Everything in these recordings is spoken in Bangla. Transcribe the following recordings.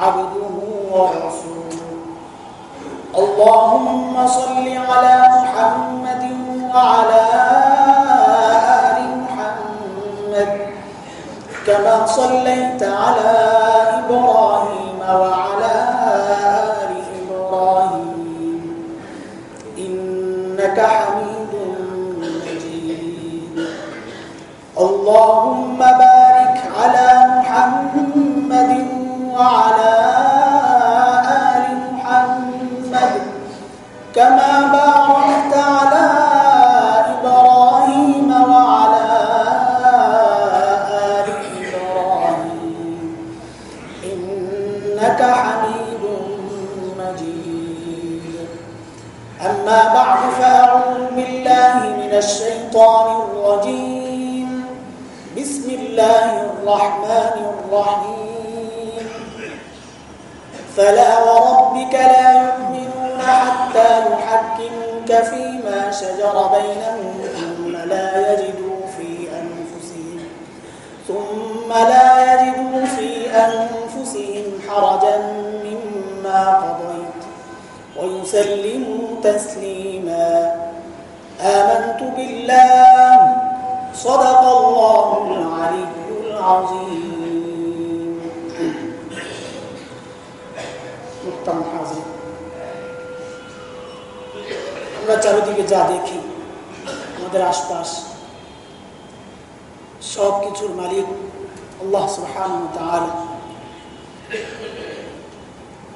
عبده ورسوله. اللهم صل على محمد وعلى آل محمد كما صليت على ثم لا يجدوا في أنفسهم حرجا مما قضيت ويسلموا تسليما آمنت بالله صدق الله العلي العظيم উত্তম হাজির আমরা চারিদিকে যা দেখি আমাদের আশপাশ সব কিছুর মালিক আল্লাহ সুবহান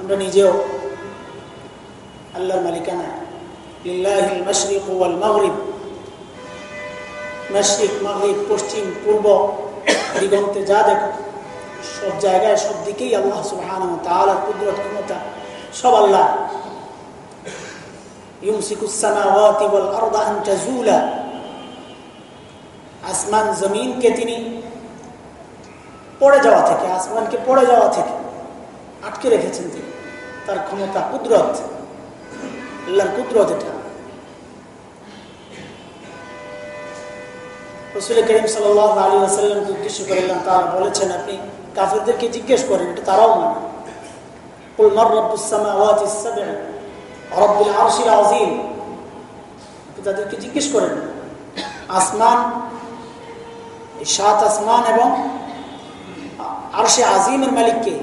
আমরা নিজেও আল্লাহর মালিকানা মাগরিব। পশ্চিম, পূর্ব, দিগন্তে যা দেখো, সব জায়গায়, সব দিকেই আল্লাহ সুবহান তাআলার কুদরত, ক্ষমতা। সব আল্লাহ। আসমান, জমিনকে তিনি পড়ে যাওয়া থেকে, আসমানকে পড়ে যাওয়া থেকে আটকে রেখেছেন তিনি। তার ক্ষমতা কুদরত, আল্লাহর কুদরত এটা। রসুল করিম সাল আলী আসাল্লামকে উদ্দেশ্য করে তারা বলেছেন, আপনি কাফেরদেরকে জিজ্ঞেস করেন, এটা তারাও মানে। জিজ্ঞেস করেন, আসমান সাত আসমান এবং আরশে আজিমের মালিককে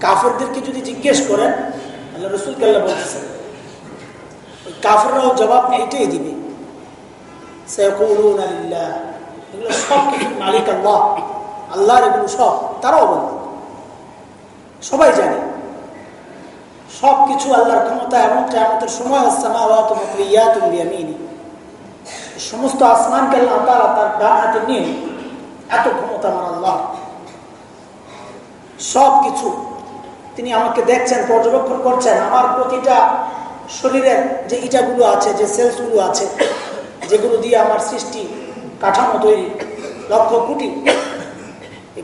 কাফেরদেরকে যদি জিজ্ঞেস করেন, আল্লাহ রসুল কাল্লা বলতেছেন ওই কাফেররাও জবাব এইটাই দিবে। সমস্ত আসমানকে আল্লাহ তার ডান হাতে নিয়ে এত ক্ষমতা আমার আল্লাহ। সব কিছু তিনি আমাকে দেখছেন, পর্যবেক্ষণ করছেন। আমার প্রতিটা শরীরের যে ইটাগুলো আছে, যে সেলসগুলো আছে, যেগুলো দিয়ে আমার সৃষ্টি কাঠামো তৈরি, লক্ষ কোটি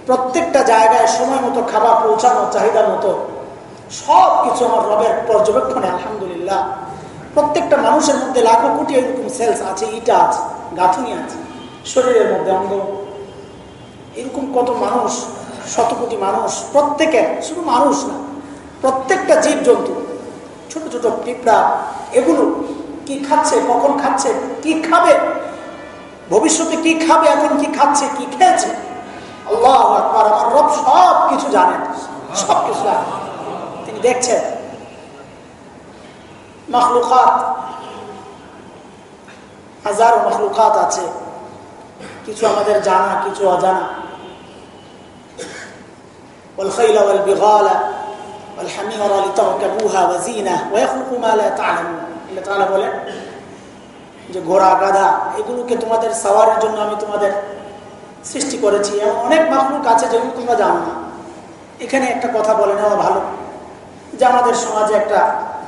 প্রত্যেকটা জায়গায় সময় মতো খাবার পৌঁছানো চাহিদা মতো সব কিছু আমার রবের পর্যবেক্ষণে, আলহামদুলিল্লাহ। প্রত্যেকটা মানুষের মধ্যে লাখো কোটি এরকম সেলস আছে, ইটা আছে, গাঁথুনি আছে, শরীরের মধ্যে অঙ্গ এরকম কত মানুষ শত কোটি মানুষ, প্রত্যেকের, শুধু মানুষ না, প্রত্যেকটা জীব জন্তু ছোট ছোট পিঁপড়া, এগুলো কি খাচ্ছে, কখন খাচ্ছে, কি খাবে, ভবিষ্যতে কি খাবে, এখন কি খাচ্ছে, কি খেয়েছে? আল্লাহ আমার রব সব কিছু জানেন সব কিছু জানেন। তিনি দেখছেন, মখলুকাত, হাজারো মখলুকাত আছে, কিছু আমাদের জানা, কিছু অজানা। والخيل والبغال والحمير لتركبوها وزينة ويخلق ما لا تعلمون আল্লাহ তাআলা বলেন যে ঘোড়া গাধা এগুলোকে তোমাদের সাওয়ারের জন্য আমি তোমাদের সৃষ্টি করেছি এমন অনেক মাহলুক আছে যেগুলো তোমরা জানো না এখানে একটা কথা বলে নেওয়া ভালো যে আমাদের সমাজে একটা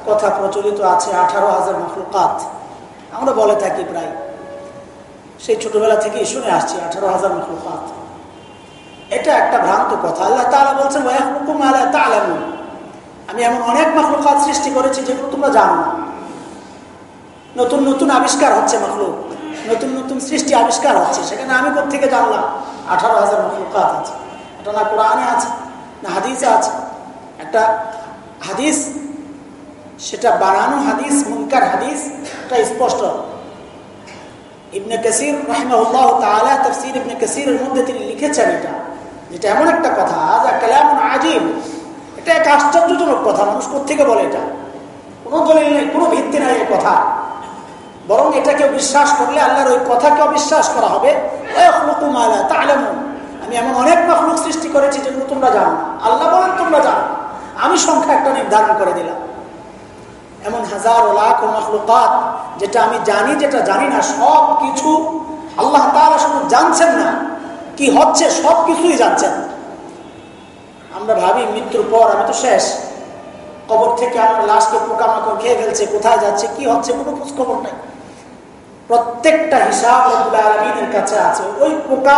কথা প্রচলিত আছে আঠারো হাজার মখলুকাত আমরা বলে থাকি প্রায় সেই ছোটবেলা থেকেই শুনে আসছি আঠারো হাজার মখলুকাত এটা একটা ভ্রান্ত কথা। আল্লাহ তালা বলছেন হুকুম আল্লাহ তালামুন আমি এমন অনেক মখলুকাত সৃষ্টি করেছি যেগুলো তোমরা জানো না। নতুন নতুন আবিষ্কার হচ্ছে মখলুক। নতুন নতুন সৃষ্টি আবিষ্কার হচ্ছে। সেখানে আমি থেকে জানলাম? আঠারো হাজার মখলুকাত আছে। এটা না কোরআনে আছে, না হাদিসে আছে। একটা হাদিস, সেটা বানানো হাদিস, মুনকার হাদিস, এটা স্পষ্ট। ইবনে কাসির রহমাউল্লাহ তাআলা তাফসীর ইবনে কাসিরের মধ্যে তিনি লিখেছেন এটা। যেটা এমন একটা কথা আজ কালামুন আজিব এটা এক আশ্চর্যজনক কথা, মানুষ থেকে বলে এটা? কোনো দলিল নেই, কোনো ভিত্তি নাই এই কথা। বরং এটাকে বিশ্বাস করলে আল্লাহর ওই কথাকে অবিশ্বাস করা হবে। আমি এমন অনেক মখলুক সৃষ্টি করেছি যেগুলো তোমরা জানো আল্লাহ বলেন, তোমরা জানো আমি সংখ্যা একটা নির্ধারণ করে দিলাম। এমন হাজার লাখ মখলুকাত যেটা আমি জানি, যেটা জানি না সব কিছু আল্লাহ তারা শুধু জানছেন না। কি হচ্ছে সব কিছুই জানছেন। আমরা ভাবি মৃত্যুর পর, আমি তো শেষ। কবর থেকে আমার লাশকে পোকামাকড় খেয়ে ফেলছে, কোথায় যাচ্ছে, কি হচ্ছে, কোনো খোঁজ খবর নাই। প্রত্যেকটা হিসাব আলমিনের কাছে আছে। ওই পোকা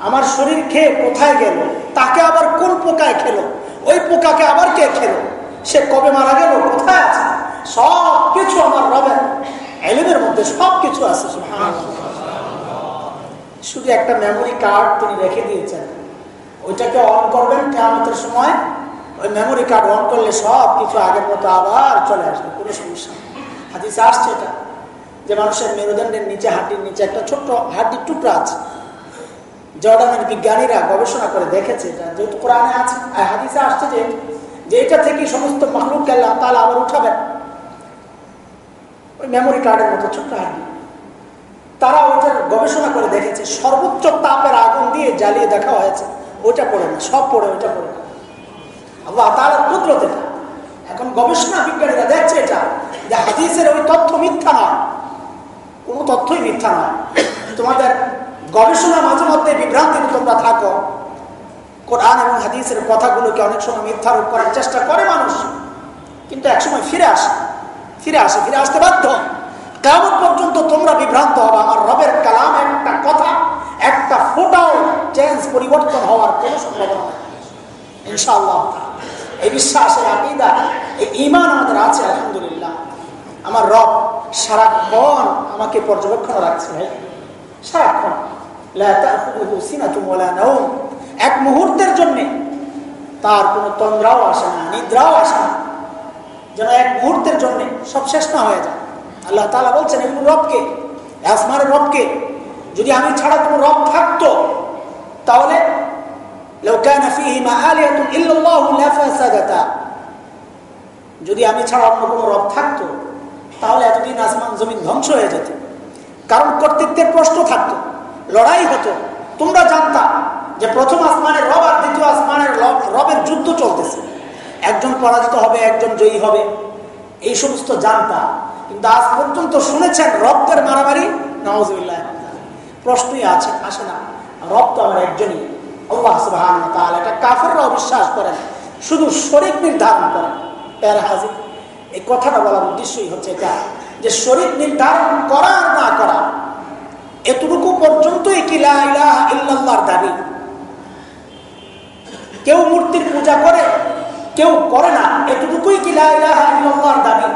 আমার শরীর খেয়ে কোথায় গেল? তাকে আবার কোন পোকায় খেলো? ওই পোকাকে আবার কে খেলো? সে কবে মারা গেল? কোথায় আছে? সব কিছু আমার রবের। এলিমের মধ্যে সব কিছু আছে শুধু একটা মেমোরি কার্ড তিনি রেখে দিয়েছেন। ওইটাকে অন করবেন কেমতের সময়। ওই মেমোরি কার্ড অন করলে সব কিছু আগের মতো আবার চলে আসবে, কোনো সমস্যা হাদিসে আসছে এটা, যে মানুষের মেরুদণ্ডের নিচে, হাড্ডির নিচে একটা ছোট্ট হাড্ডির টুকরা আছে। জর্ডানের বিজ্ঞানীরা গবেষণা করে দেখেছে এটা, যেহেতু কোরআনে আছে হাদিসে আসছে যে যে এটা থেকে সমস্ত মাহলুক আল্লাহ তাহলে আবার উঠাবেন। ওই মেমোরি কার্ডের মতো ছোট্ট হাড্ডি। তারা ওইটার গবেষণা করে দেখেছে। সর্বোচ্চ তাপের আগুন দিয়ে জ্বালিয়ে দেখা হয়েছে। ওইটা পড়ে না, সব পড়ে ওইটা পড়ে না। আল্লাহ তাহলে কুদরত এখন গবেষণা বিজ্ঞানীরা দেখছে এটা, যে হাদিসের ওই তথ্য মিথ্যা নয়। কোনো তথ্যই মিথ্যা নয়। তোমাদের গবেষণা মাঝে মধ্যে বিভ্রান্তিতে তোমরা থাকো। কোরআন এবং হাদিসের কথাগুলোকে অনেক সময় মিথ্যা মিথ্যারোপ করার চেষ্টা করে মানুষ। কিন্তু একসময় ফিরে আসে। ফিরে আসে, ফিরে আসতে বাধ্য কেমন পর্যন্ত তোমরা বিভ্রান্ত হবে, আমার রবের কালাম একটা কথা, একটা ফোটাও চেঞ্জ পরিবর্তন হওয়ার কোনো সম্ভাবনা নেই। ইনশাআল্লাহ এই বিশ্বাস এই আকিদা, এই ইমান আমাদের আছে, আলহামদুলিল্লাহ। আমার রব সারাক্ষণ আমাকে পর্যবেক্ষণ রাখছে, ভাই। সারাক্ষণ। এক মুহূর্তের জন্য তার কোনো তন্দ্রাও আসে না, নিদ্রাও আসে না। যেন এক মুহূর্তের জন্য সব শেষ না হয়ে যায়। আল্লাহ তালা বলছেন, এগুলো রবকে আসমানের রবকে। যদি আমি ছাড়া কোনো রব থাকতো, তাহলে যদি আমি ছাড়া অন্য কোনো রব থাকতো, তাহলে এতদিন আসমান জমিন ধ্বংস হয়ে যেত। কারণ কর্তৃত্বের প্রশ্ন থাকতো, লড়াই হতো। তোমরা জানতা যে প্রথম আসমানের রব আর দ্বিতীয় আসমানের রবের যুদ্ধ চলতেছে। একজন পরাজিত হবে, একজন জয়ী হবে। এই সমস্ত জানতা। কিন্তু আজ পর্যন্ত শুনেছেন রক্তের মারামারি? নওয়াজ প্রশ্নই আছে, আসে না। রক্ত আমার একজনই। সুবাহান এটা কাফেররাও বিশ্বাস করেন। শুধু শরীর নির্ধারণ করেন। প্যারা হাজির এই কথাটা বলার উদ্দেশ্যই হচ্ছে এটা যে শরীর নির্ধারণ করা আর না করা, এতটুকু পর্যন্তই কি ইল্লাল্লাহর দাবি? কেউ মূর্তির পূজা করে, কেউ করে না, এতটুকুই কি ইল্লাল্লাহর দাবি?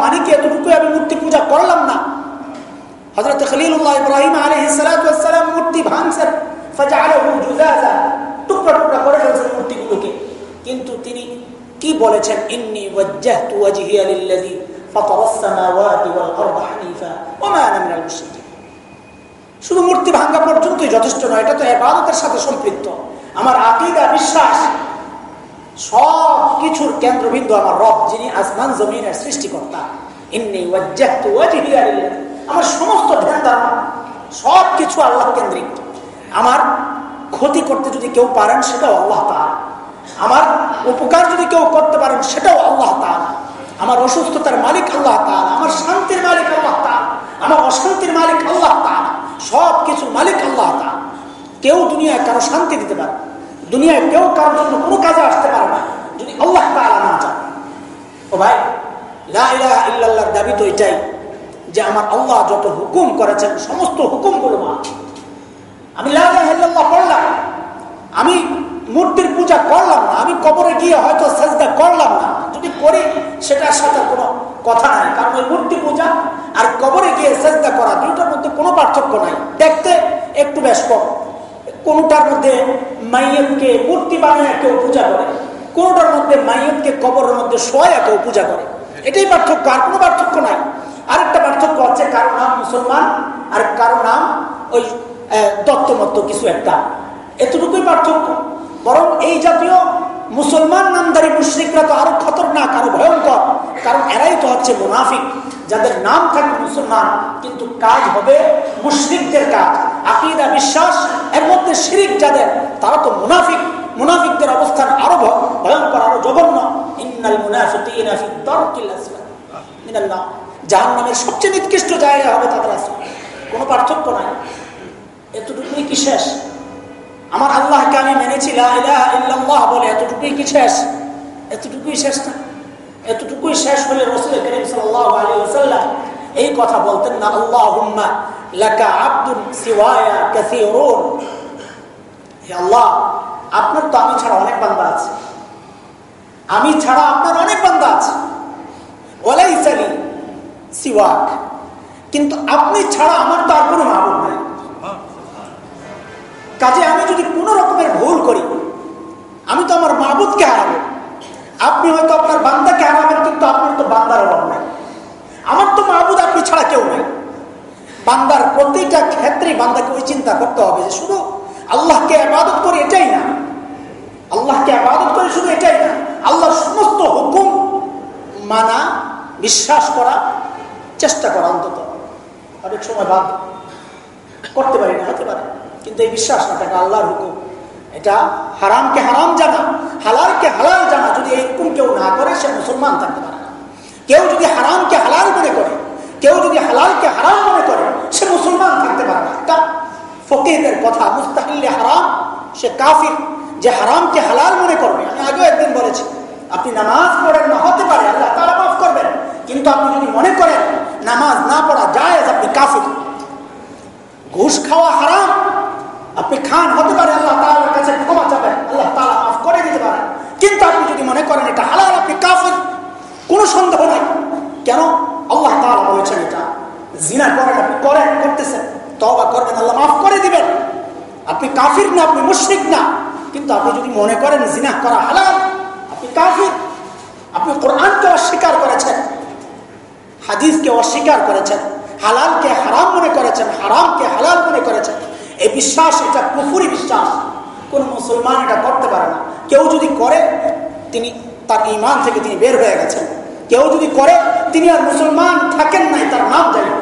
মানে কি? এতটুকুই আমি মূর্তি পূজা করলাম না। হজরত খলিলুল্লাহ ইব্রাহিম আলহিসাম মূর্তি ভাঙছেন। করে কিন্তু তিনি কি বলেছেন? ইন্নি শুধু মূর্তি ভাঙা পর্যন্তই যথেষ্ট নয়, এটা তো ইবাদতের সাথে সম্পৃক্ত। আমার আকীদা, বিশ্বাস সব কিছুর কেন্দ্রবিন্দু আমার রব, যিনি আসমান জমিনের সৃষ্টিকর্তা। আমার সমস্ত সব কিছু আল্লাহ কেন্দ্রিক। আমার ক্ষতি করতে যদি কেউ পারেন, সেটাও আল্লাহ আমার উপকার যদি কেউ করতে পারেন, সেটাও আল্লাহ তাআলা। আমার অসুস্থতার মালিক আল্লাহ আমার শান্তির মালিক আল্লাহ আমার অশান্তির মালিক আল্লাহ তাআলা। সব কিছু মালিক আল্লাহ কেউ দুনিয়ায় কারও শান্তি দিতে পারে দুনিয়ায় কেউ কারোর জন্য কোনো কাজে আসতে পারে না, যদি আল্লাহ তালা না চান ও ভাই ইল্লাল্লাহর দাবি তো এটাই যে আমার আল্লাহ যত হুকুম করেছেন, সমস্ত হুকুমগুলো মা আমি পড়লাম, আমি মূর্তির পূজা করলাম না, আমি কবরে গিয়ে হয়তো সাজদা করলাম না। যদি করি, সেটার সাথে কোনো কথা নাই, কারণ ওই মূর্তি পূজা আর কবরে গিয়ে সাজদা করা দুটার মধ্যে কোনো পার্থক্য নাই। দেখতে একটু বেশ কম কোনটার মধ্যে মাইয়তকে মূর্তি বানিয়ে কেউ পূজা করে, কোনটার মধ্যে মাইয়তকে কবরের মধ্যে শোয়া কেউ পূজা করে। এটাই পার্থক্য, আর কোনো পার্থক্য নাই। আরেকটা পার্থক্য হচ্ছে কারও নাম মুসলমান, আর কারও নাম ওই দত্তমত্ত কিছু একটা। এতটুকুই পার্থক্য। বরং এই জাতীয় মুসলমান নামদারি মুশ্রিকরা তো আরও খতরনাক, আরও ভয়ঙ্কর। কারণ এরাই তো হচ্ছে মুনাফিক। যাদের নাম থাকে মুসলমান, কিন্তু কাজ হবে মুশ্রিকদের কাজ। আকিদা, বিশ্বাস, এর মধ্যে শিরিক যাদের, তারা তো মুনাফিক। মুনাফিকদের অবস্থান আরও ভয়ঙ্কর, আরও জঘন্য। সবচেয়ে নিকৃষ্ট জায়গা হবে তাদের আসলে কোনো পার্থক্য নাই। এতটুকুই কি শেষ? আমার আল্লাহকে আমি মেনেছি বলে এতটুকুই কি শেষ? এতটুকুই শেষ না। এতটুকুই শেষ হলে রসুল করিম সাল্লাম এই কথা বলতেন না আল্লাহ লাকা আব্দুল সিওয়ায়া কাসীরুন। হে আল্লাহ, আপনার তো আমি ছাড়া অনেক বান্দা আছে। আমি ছাড়া আপনার অনেক বান্দা আছে। ওলাইসালি সিওয়াক। কিন্তু আপনি ছাড়া আমার তো আর কোনো মাহবুব নাই। কাজে আমি যদি কোনো রকমের ভুল করি, আমি তো আমার মাহবুদকে হারাবো। আপনি হয়তো আপনার বান্দাকে হারাবেন, কিন্তু আপনার তো বান্দার অভাব নাই। আমার তো মাহবুদ আপনি ছাড়া কেউ নাই। বান্দার প্রতিটা ক্ষেত্রেই বান্দাকে ওই চিন্তা করতে হবে যে শুধু আল্লাহকে আবাদত করি এটাই না। আল্লাহকে আবাদত করে শুধু এটাই না। আল্লাহর সমস্ত হুকুম মানা, বিশ্বাস করা, চেষ্টা করা অন্তত। অনেক সময় বাদ করতে পারি না, হতে পারে। কিন্তু এই বিশ্বাস না থাকে আল্লাহর হুকুম। এটা হারামকে হারাম জানা, হালালকে হালাল জানা, যদি এরকম কেউ না করে, সে মুসলমান থাকতে পারে কেউ যদি হারামকে হালাল মনে করে, কেউ যদি হালালকে হারাম মনে করে, সে মুসলমান থাকতে পারে না। এটা ফকিরদের কথা মুস্তাহিল্লে হারাম, সে কাফির, যে হারামকে হালাল মনে করবে। আমি আগেও একদিন বলেছি, আপনি নামাজ পড়েন না, হতে পারে, আল্লাহ তারা মাফ করবেন। কিন্তু আপনি যদি মনে করেন, নামাজ না পড়া যায় আপনি কাফির। ঘুষ খাওয়া হারাম আপনি খান, হতে পারে আল্লাহ তালার কাছে ক্ষমা চাবেন, আল্লাহ তালা মাফ করে দিতে পারেন। কিন্তু আপনি যদি মনে করেন এটা হালাল, আপনি কাফির, কোনো সন্দেহ নাই। কেন? আল্লাহ তালা বলেছেন এটা। জিনা করেন আপনি করেন, করতেছেন। তবা করবেন, আল্লাহ মাফ করে দিবেন। আপনি কাফির না, আপনি মুশ্রিক না। কিন্তু আপনি যদি মনে করেন জিনা করা হালাল, আপনি কাফির। আপনি কোরআনকে অস্বীকার করেছেন, হাদিসকে অস্বীকার করেছেন, হালালকে হারাম মনে করেছেন, হারামকে হালাল মনে করেছেন। এই বিশ্বাস, এটা পুকুরি বিশ্বাস। কোন মুসলমান এটা করতে পারে না। কেউ যদি করে, তিনি তার ইমান থেকে তিনি বের হয়ে গেছেন। কেউ যদি করে, তিনি আর মুসলমান থাকেন নাই, তার নাম জানেন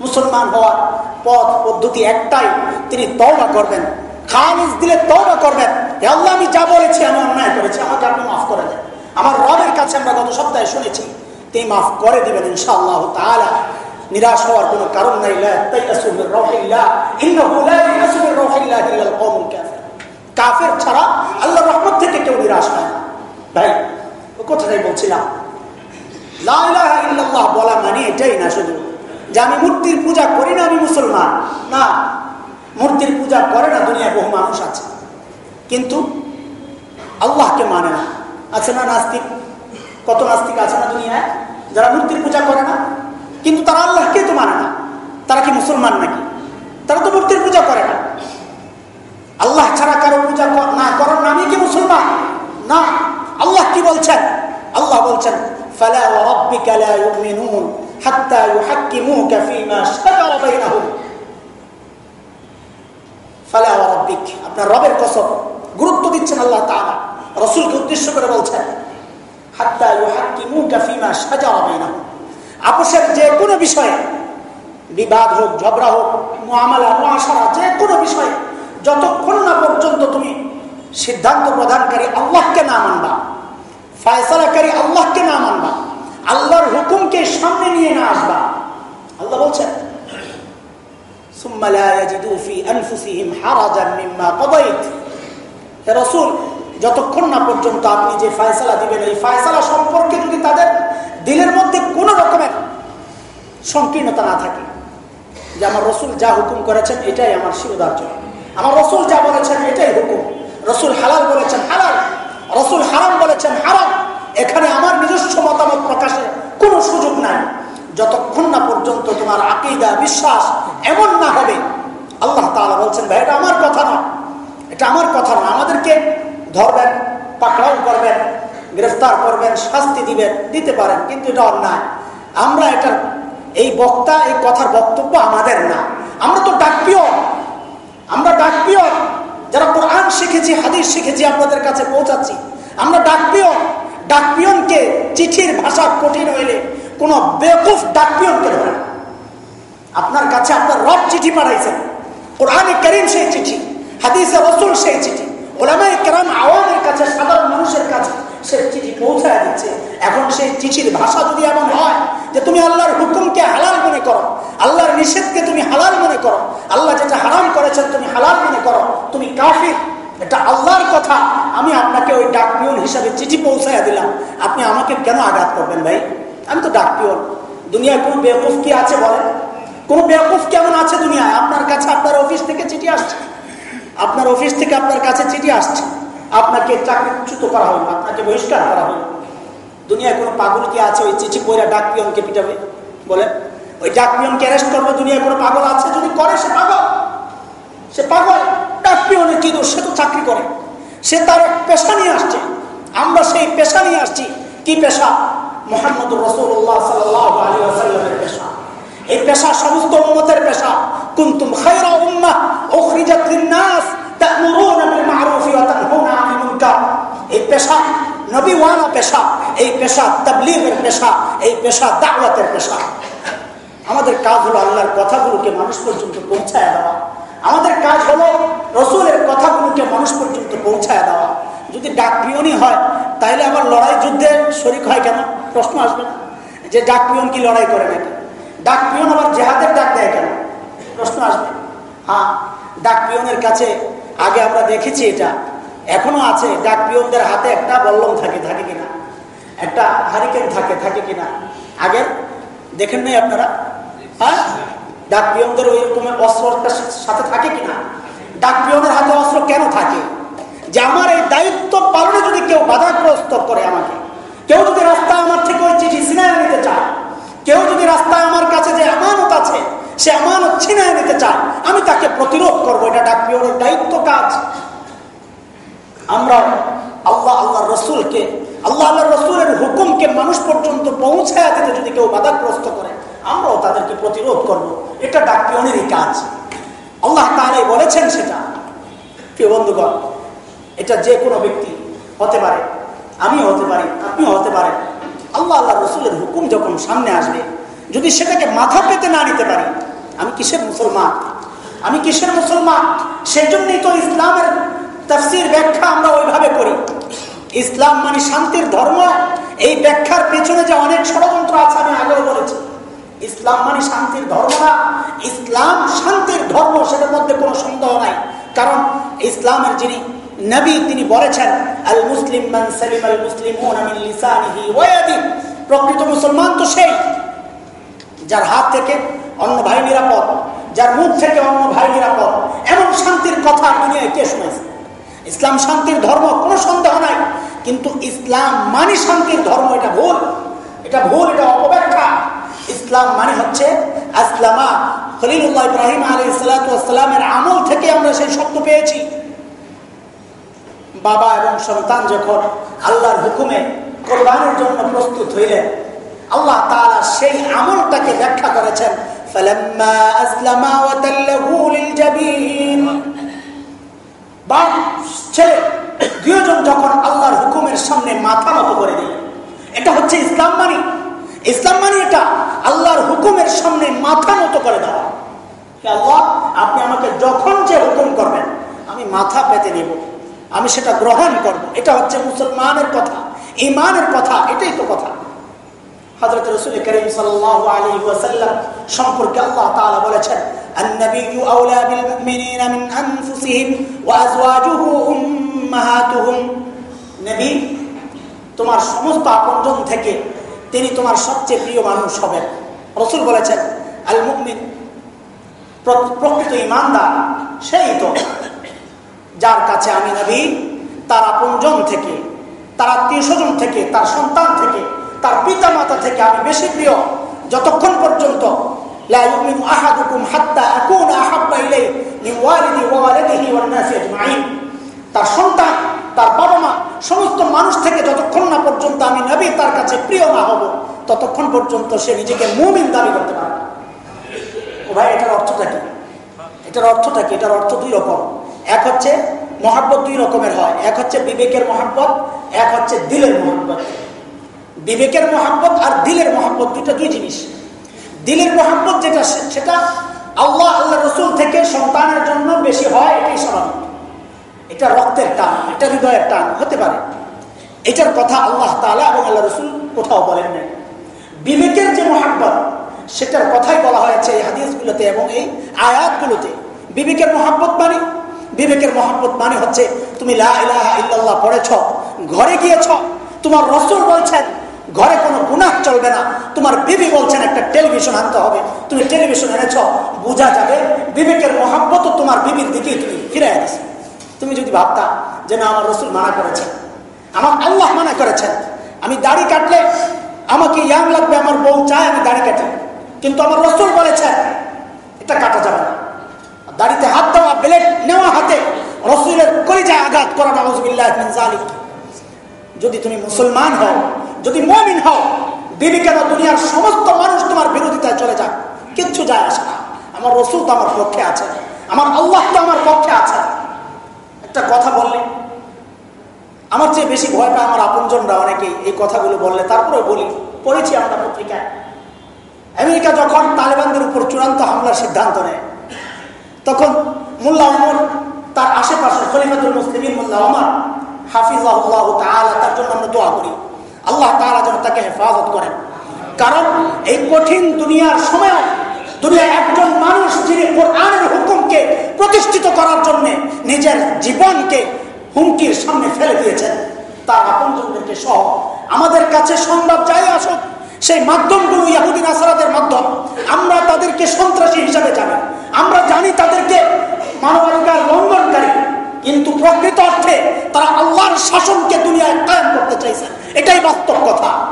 মুসলমান হওয়ার পথ, পদ্ধতি একটাই, তিনি তওবা করবেন। খালিজ দিলে তওবা করবেন। আল্লাহ, আমি যা বলেছি, আমি অন্যায় করেছি, আমাকে আপনি মাফ করে দেন। আমার রবের কাছে আমরা গত সপ্তাহে শুনেছি, তিনি মাফ করে দিবেন ইনশাআল্লাহ তাআলা। নিরাশ হওয়ার কোনো কারণ নাই। কাফের। ছাড়া আল্লাহ রহমত থেকে কেউ নিরাশ হয় ভাই, ও কথাটাই বলছিলাম। ইল্লাল্লাহ বলা মানে এটাই না শুধু। যে আমি মূর্তির পূজা করি না আমি মুসলমান। না, মূর্তির পূজা করে না দুনিয়ায় বহু মানুষ আছে। কিন্তু আল্লাহকে মানে না। আছে না নাস্তিক? কত নাস্তিক আছে না দুনিয়ায়? যারা মূর্তির পূজা করে না? কিন্তু তারা আল্লাহকে তো মানে না তারা কি মুসলমান নাকি তারা তো মূর্তির পূজা করে না আল্লাহ ছাড়া কারো পূজা না করার নামই কি মুসলমান না আল্লাহ কি বলছেন আল্লাহ বলছেন فلا وربك لا يؤمنون حتى يحكموك فيما شجر بينهم فلا وربك আপনার রবের কসম গুরুত্ব দিচ্ছেন আল্লাহ তাআলা রাসূলকে উদ্দেশ্য করে বলছেন হাত্তা ইউহাক্কিমুকা ফিমা শাজারা বাইনাহুম আপোষের যে কোনো বিষয়ে, বিবাদ হোক, ঝগড়া হোক, মহামালা, মহাসারা, যে কোনো বিষয়ে, যতক্ষণ না পর্যন্ত তুমি সিদ্ধান্ত প্রদানকারী আল্লাহকে না মানবা, ফায়সালাকারী আল্লাহকে না মানবা, আল্লাহর হুকুমকে সামনে নিয়ে না আসবা, আল্লাহ বলছেন রসুল যতক্ষণ না পর্যন্ত আপনি যে ফায়সালা দিবেন এই ফায়সালা সম্পর্কে যদি তাদের দিলের মধ্যে কোন রকমের সংকীর্ণতা না থাকে, যে আমার রসুল যা হুকুম করেছেন, এটাই আমার শিরোধার্য। আমার রসুল যা বলেছেন, এটাই হুকুম। রসুল হালাল বলেছেন, হালাল। রসুল হারাম বলেছেন, হারাম। এখানে আমার নিজস্ব মতামত প্রকাশের কোনো সুযোগ নাই। যতক্ষণ না পর্যন্ত তোমার আকিদা, বিশ্বাস এমন না হবে, আল্লাহ তালা বলছেন, ভাই, এটা আমার কথা না এটা আমার কথা না আমাদেরকে ধরবেন, পাকড়াও করবেন, গ্রেফতার করবেন, শাস্তি দিবেন, দিতে পারেন, কিন্তু এটা অন্যায়। আমরা এটার, এই বক্তা, এই কথার বক্তব্য আমাদের না। আমরা তো ডাকপিও আমরা ডাকপিও যারা কোরআন শিখেছি, হাদিস শিখেছি আপনাদের কাছে পৌঁছাচ্ছি। আমরা ডাকপিও ডাকপিয়নকে চিঠির ভাষা কঠিন হইলে কোন বেকুফ ডাকপিয়নকে ধরেন আপনার কাছে আপনার রব চিঠি পাঠাইছেন। কোরআনে করিম সেই চিঠি, হাদিসে রসুল সেই চিঠি। ওলামাই কেরাম আওয়ামের কাছে, সাধারণ মানুষের কাছে সে চিঠি পৌঁছায় দিচ্ছে। এখন সেই চিঠির ভাষা যদি এমন হয় যে তুমি আল্লাহর হুকুমকে হালাল মনে করো, আল্লাহর নিষেধকে তুমি হালাল মনে করো, আল্লাহ যেটা হারাম করেছেন তুমি হালাল মনে করো, তুমি কাফির, এটা আল্লাহর কথা, আমি আপনাকে ওই ডাকপিয়ন হিসাবে চিঠি পৌঁছাইয়া দিলাম। আপনি আমাকে কেন আঘাত করবেন ভাই? আমি তো ডাকপিয়ন। দুনিয়ায় কোনো বেকুফ কি আছে বলেন? কোন বেকুফ কেমন আছে দুনিয়ায়? আপনার কাছে আপনার অফিস থেকে চিঠি আসছে। আপনার অফিস থেকে আপনার কাছে চিঠি আসছে। আপনাকে চাকরিচ্যুত করা হলো, আপনাকে বহিষ্কার করা হলো। দুনিয়ায় কোনো পাগল কি আছে ওই চিঠি পড়ে ডাক পিয়নকে পিটাবে? বলেন, ওই ডাক পিয়নকে অ্যারেস্ট করবে, দুনিয়ায় কোনো পাগল আছে? যদি করে, সে পাগল। সে পাগল। ডাক পিয়নের কি দোষ? সে তো চাকরি করে। সে তার পেশা নিয়ে আসছে। আমরা সেই পেশা নিয়ে আসছি। কি পেশা? মোহাম্মদ রসুল্লাহ সাল্লাহ আলী আসাল্লামের পেশা। এই পেশা সমস্ত উম্মতের পেশা। কুনতুম এই পেশা পেশা, এই পেশা পেশা, এই পেশা পেশা। আমাদের কাজ হলো আল্লাহর কথাগুলোকে মানুষ পর্যন্ত পৌঁছায় দেওয়া। আমাদের কাজ হলো রসুলের কথাগুলোকে মানুষ পর্যন্ত পৌঁছায় দেওয়া। যদি ডাক পিয়নই হয় তাহলে আবার লড়াই যুদ্ধে শরিক হয় কেন? প্রশ্ন আসবে না। যে ডাক পিয়ন কি লড়াই করে নাকি? ডাক পিয়ন আবার জেহাদের ডাক দেয় কেন? প্রশ্ন আসবে। হ্যাঁ ডাক পিয়নের কাছে আগে আমরা দেখেছি এটা। এখনও আছে ডাক পিয়নদের হাতে একটা বল্লম থাকে থাকে কিনা? একটা হারিকেন থাকে থাকে কিনা? আগের দেখেন নাই আপনারা? হ্যাঁ? ডাক পিয়নদের ওই রকমের অস্ত্রটা সাথে থাকে কিনা? ডাক পিয়নের হাতে অস্ত্র কেন থাকে? যে আমার এই দায়িত্ব পালনে যদি কেউ বাধাগ্রস্ত করে আমাকে, কেউ যদি রাস্তা আমার থেকে ওই চিঠি সিনায় নিতে চায় কেউ যদি রাস্তায় আমার কাছে যে আমানত আছে, সে আমানত ছিনায় নিতে চায়, আমি তাকে প্রতিরোধ করব। এটা ডাক পিয়নের দায়িত্ব কাজ। আমরা আল্লাহ আল্লাহ রসুলকে, আল্লাহ আল্লাহ রসুলের হুকুমকে মানুষ পর্যন্ত পৌঁছায় দিতে যদি কেউ বাধাগ্রস্ত করে, আমরাও তাদেরকে প্রতিরোধ করব। এটা ডাকিয়নেরই কাজ। আল্লাহ তাহলে বলেছেন সেটা। প্রিয় বন্ধুগণ, এটা যে কোনো ব্যক্তি হতে পারে, আমিও হতে পারি, আপনিও হতে পারেন। আল্লাহ আল্লাহ রসুলের হুকুম যখন সামনে আসবে, যদি সেটাকে মাথা পেতে না নিতে পারি, আমি কিসের মুসলমান? আমি কিসের মুসলমান? সেই জন্যই তো ইসলামের তফসির ব্যাখ্যা আমরা ওইভাবে করি। ইসলাম মানে শান্তির ধর্ম। এই ব্যাখ্যার পেছনে যে অনেক ষড়যন্ত্র আছে, আমি আগেও বলেছি। ইসলাম মানে শান্তির ধর্ম না। ইসলাম শান্তির ধর্ম, সেটার মধ্যে কোনো সন্দেহ নাই। কারণ ইসলামের যিনি নবী তিনি বলেছেন আল মুসলিম মান সালিম আল মুসলিম প্রকৃত মুসলমান তো সেই, যার হাত থেকে অন্য ভাই নিরাপদ, যার মুখ থেকে অন্য ভাই নিরাপদ। এমন শান্তির কথা দুনিয়ায় কে শুনেছে ইসলাম শান্তির ধর্ম কোনো সন্দেহ নাই, কিন্তু ইসলাম মানে শান্তির ধর্ম, এটা ভুল। এটা ভুল, এটা অপব্যাখ্যা। ইসলাম মানে হচ্ছে আসলামা খলিলুল্লাহ ইব্রাহিম আলী সালাতামের আমল থেকে আমরা সেই শব্দ পেয়েছি। বাবা এবং সন্তান যখন আল্লাহর হুকুমে কোরবানের জন্য প্রস্তুত হইলেন, আল্লাহ তারা সেই আমলটাকে ব্যাখ্যা করেছেন যখন আল্লাহর হুকুমের সামনে মাথা মতো করে এটা হচ্ছে এটা, আল্লাহর হুকুমের সামনে মাথা মতো করে আল্লাহ, আপনি আমাকে যখন যে হুকুম করবেন, আমি মাথা পেতে নেব। আমি সেটা গ্রহণ করব এটা হচ্ছে মুসলমানের কথা ইমানের কথা এটাই তো কথা হজরত রসুল করিম সাল্লাহ আলী ওয়াসাল্লাম সম্পর্কে আল্লাহ তালা বলেছেন النبي أولى بالمؤمنين من أنفسهم وأزواجه أمهاتهم নবী তোমার সমস্ত আপনজন থেকে তিনি তোমার সবচেয়ে প্রিয় মানুষ হবেন রসুল বলেছেন আল মুকমিন প্রকৃত ইমানদার সেই তো যার কাছে আমি নবী, তার আপনজন থেকে, তার আত্মীয় স্বজন থেকে, তার সন্তান থেকে, তার পিতা মাতা থেকে আমি বেশি প্রিয়। যতক্ষণ পর্যন্ত তার সন্তান, তার বাবা মা সমস্ত মানুষ থেকে যতক্ষণ না পর্যন্ত আমি নবী, তার কাছে প্রিয় না হব, ততক্ষণ পর্যন্ত সে নিজেকে মুমিন দাবি করতে পারে ভাই, এটার অর্থটা কি? এটার অর্থটা কি? এটার অর্থ দুই রকম। এক হচ্ছে মহাব্বত দুই রকমের হয়। এক হচ্ছে বিবেকের মহাব্বত, এক হচ্ছে দিলের মহাব্বত। বিবেকের মহাব্বত আর দিলের মহাব্বত দুইটা দুই জিনিস। দিলের মহাব্বত যেটা সেটা আল্লাহ আল্লাহ রসুল থেকে সন্তানের জন্য বেশি হয়, এটাই স্বাভাবিক। এটা রক্তের টান, এটা হৃদয়ের টান, হতে পারে। এটার কথা আল্লাহ তালা এবং আল্লাহ রসুল কোথাও বলেন নাই। বিবেকের যে মহাব্বত, সেটার কথাই বলা হয়েছে এই হাদিসগুলোতে এবং এই আয়াতগুলোতে। বিবেকের মহাব্বত মানে বিবেকের মহাব্বত মানে হচ্ছে তুমি লাহ পড়েছ, ঘরে গিয়েছ, তোমার রসুল বলছেন, ঘরে কোনো গুনাহ চলবে না। তোমার বিবি বলছেন, একটা টেলিভিশন আনতে হবে। তুমি টেলিভিশন এনেছ, বোঝা যাবে বিবেকের মহাব্বত তোমার বিবির দিকেই তুমি ফিরে এনেছ তুমি যদি ভাবতা যে না, আমার রসুল মানা করেছেন, আমার আল্লাহ মানা করেছেন, আমি দাড়ি কাটলে আমাকে ইয়াং লাগবে, আমার বউ চায় আমি দাড়ি কাটি। কিন্তু আমার রসুল বলেছেন, এটা কাটা যাবে না। দাড়িতে হাত দেওয়া, ব্লেড নেওয়া হাতে রসুলের কলিজায় আঘাত করা নজবিল্লাহ যদি তুমি মুসলমান হও, যদি মমিন হও দিদি কেন দুনিয়ার সমস্ত মানুষ তোমার বিরোধিতায় চলে যাক। কিচ্ছু যায় আসে না। আমার রসুল তো আমার পক্ষে আছে। আমার আল্লাহ তো আমার পক্ষে আছে। একটা কথা বললে, আমার চেয়ে বেশি ভয় পায় আমার আপনজনরা অনেকেই এই কথাগুলো বললে তারপরে বলি, পড়েছি আমরা পত্রিকায়। আমেরিকা যখন তালেবানদের উপর চূড়ান্ত হামলার সিদ্ধান্ত নেয় তখন মোল্লা উমর তার আশেপাশে খলিফাতুল মুসলিম মোল্লা উমর হাফিজ তার জন্য আমরা দোয়া করি। আল্লাহ তালা যেন তাকে হেফাজত করেন। কারণ এই কঠিন দুনিয়ার সময় দুনিয়ার একজন মানুষ যিনি কোরআনের হুকুমকে প্রতিষ্ঠিত করার জন্য নিজের জীবনকে হুমকির সামনে ফেলে দিয়েছেন, তার আপনজনদেরকে সহ আমাদের কাছে সংবাদ যাই আসুক সেই মাধ্যমগুলো ইয়াহুদিন আসারাদের মাধ্যম আমরা তাদেরকে সন্ত্রাসী হিসাবে জানি। আমরা জানি তাদেরকে মানবাধিকার লঙ্ঘনকারী। কিন্তু প্রকৃত অর্থে তারা আল্লাহর শাসনকে দুনিয়ায় কায়েম করতে চাইছেন এটাই বাস্তব কথা।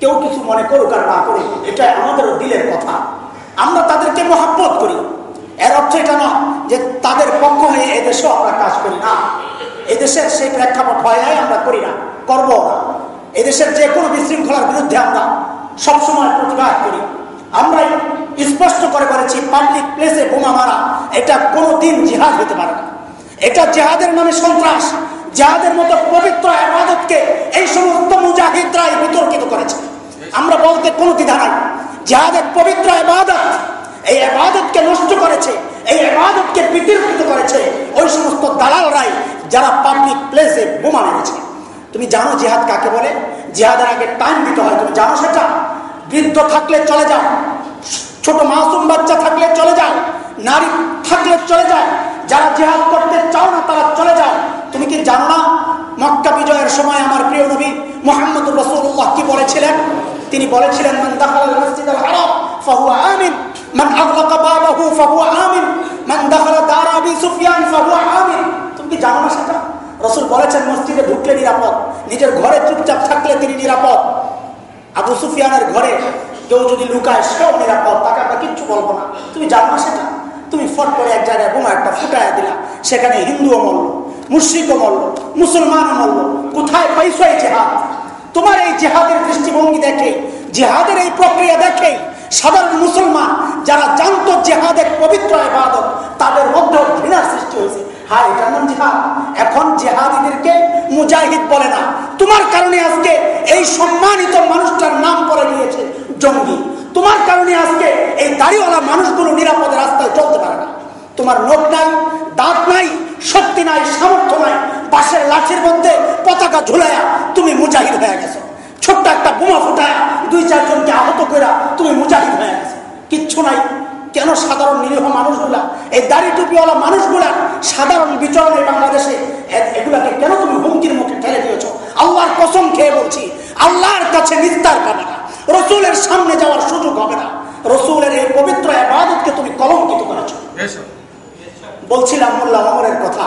কেউ কিছু মনে করুক আর না করুক, এটাই আমাদেরও দিলের কথা। আমরা তাদেরকে মহাব্বত করি। এর অর্থ এটা নয় যে তাদের পক্ষ হয়ে এদেশেও আমরা কাজ করি না। এদেশের সেই প্রেক্ষাপট হয় আমরা করি না। করব না। এদেশের যে কোনো বিশৃঙ্খলার বিরুদ্ধে আমরা সবসময় প্রতিবাদ করি। আমরা স্পষ্ট করে বলেছি পাবলিক প্লেসে বোমা মারা, এটা কোনো দিন জিহাদ হতে পারে না। এটা জেহাদের নামে সন্ত্রাস, জেহাদের মতো পবিত্র আবাদতকে এই সমস্ত মুজাহিদরাই বিতর্কিত করেছে। আমরা বলতে কোনো দ্বিধা নাই, জেহাদের পবিত্র আবাদত এই আবাদতকে নষ্ট করেছে, এই আবাদতকে বিতর্কিত করেছে ওই সমস্ত দালালরাই যারা পাবলিক প্লেসে বোমা মেরেছে। তুমি জানো জিহাদ কাকে বলে? জেহাদের আগে টাইম দিতে হয়, তুমি জানো সেটা? বৃদ্ধ থাকলে চলে যাও ছোট মাসুম বাচ্চা থাকলে চলে যাও নারী থাকলে চলে যাও যারা জেহাদ করতে চাও না, তারা চলে যাও তুমি কি জানো না, মক্কা বিজয়ের সময় আমার প্রিয় নবী মোহাম্মদ রসুল্লাহ কি বলেছিলেন? তিনি বলেছিলেন, মান আমিন। মান আমিন। মান সুফিয়ান আমিন। তুমি কি জানো না সেটা? রসুল বলেছেন, মসজিদে ঢুকলে নিরাপদ, নিজের ঘরে চুপচাপ থাকলে তিনি নিরাপদ। আবু সুফিয়ানের ঘরে কেউ যদি লুকায়, সেও নিরাপদ, তাকে আমরা কিচ্ছু বলব না। তুমি জানো না সেটা? তুমি ফট করে এক জায়গায় বোমা একটা ফুটায় দিলা, সেখানে হিন্দুও মরল, মুশ্রিকও মরল, মুসলমানও মরল। কোথায় পাইছো এই জেহাদ? তোমার এই জেহাদের দৃষ্টিভঙ্গি দেখে, জেহাদের এই প্রক্রিয়া দেখে সাধারণ মুসলমান যারা জানত জেহাদের পবিত্র এবাদত তাদের মধ্যেও ঘৃণার সৃষ্টি হয়েছে। হ্যাঁ এটা নাম জেহাদ। এখন জেহাদিদেরকে মুজাহিদ বলে না। তোমার কারণে আজকে এই সম্মানিত মানুষটার নাম পরে নিয়েছে জঙ্গি। তোমার কারণে আজকে এই দাড়িওয়ালা মানুষগুলো নিরাপদে রাস্তায় চলতে পারে না। তোমার লোক নাই, দাঁত নাই, শক্তি নাই, সামর্থ্য নাই, পাশের লাঠির মধ্যে পতাকা ঝুলাইয়া তুমি মুজাহিদ হয়ে গেছো। ছোট্ট একটা বোমা ফুটায় দুই চারজনকে আহত করে তুমি মুজাহিদ হয়ে গেছো। কিচ্ছু নাই। কেন সাধারণ নিরীহ মানুষগুলা এই দাড়ি টুপিওয়ালা মানুষগুলা সাধারণ বিচরণে বাংলাদেশে এগুলাকে কেন তুমি হুমকির মুখে ঠেলে দিয়েছ? আল্লাহর কসম খেয়ে বলছি আল্লাহর কাছে নিস্তার পাবে না রসুলের সামনে যাওয়ার সুযোগ হবে না রসুলের এই পবিত্র আবাদতকে তুমি কলঙ্কিত করেছ। বলছিলাম মোল্লা অমরের কথা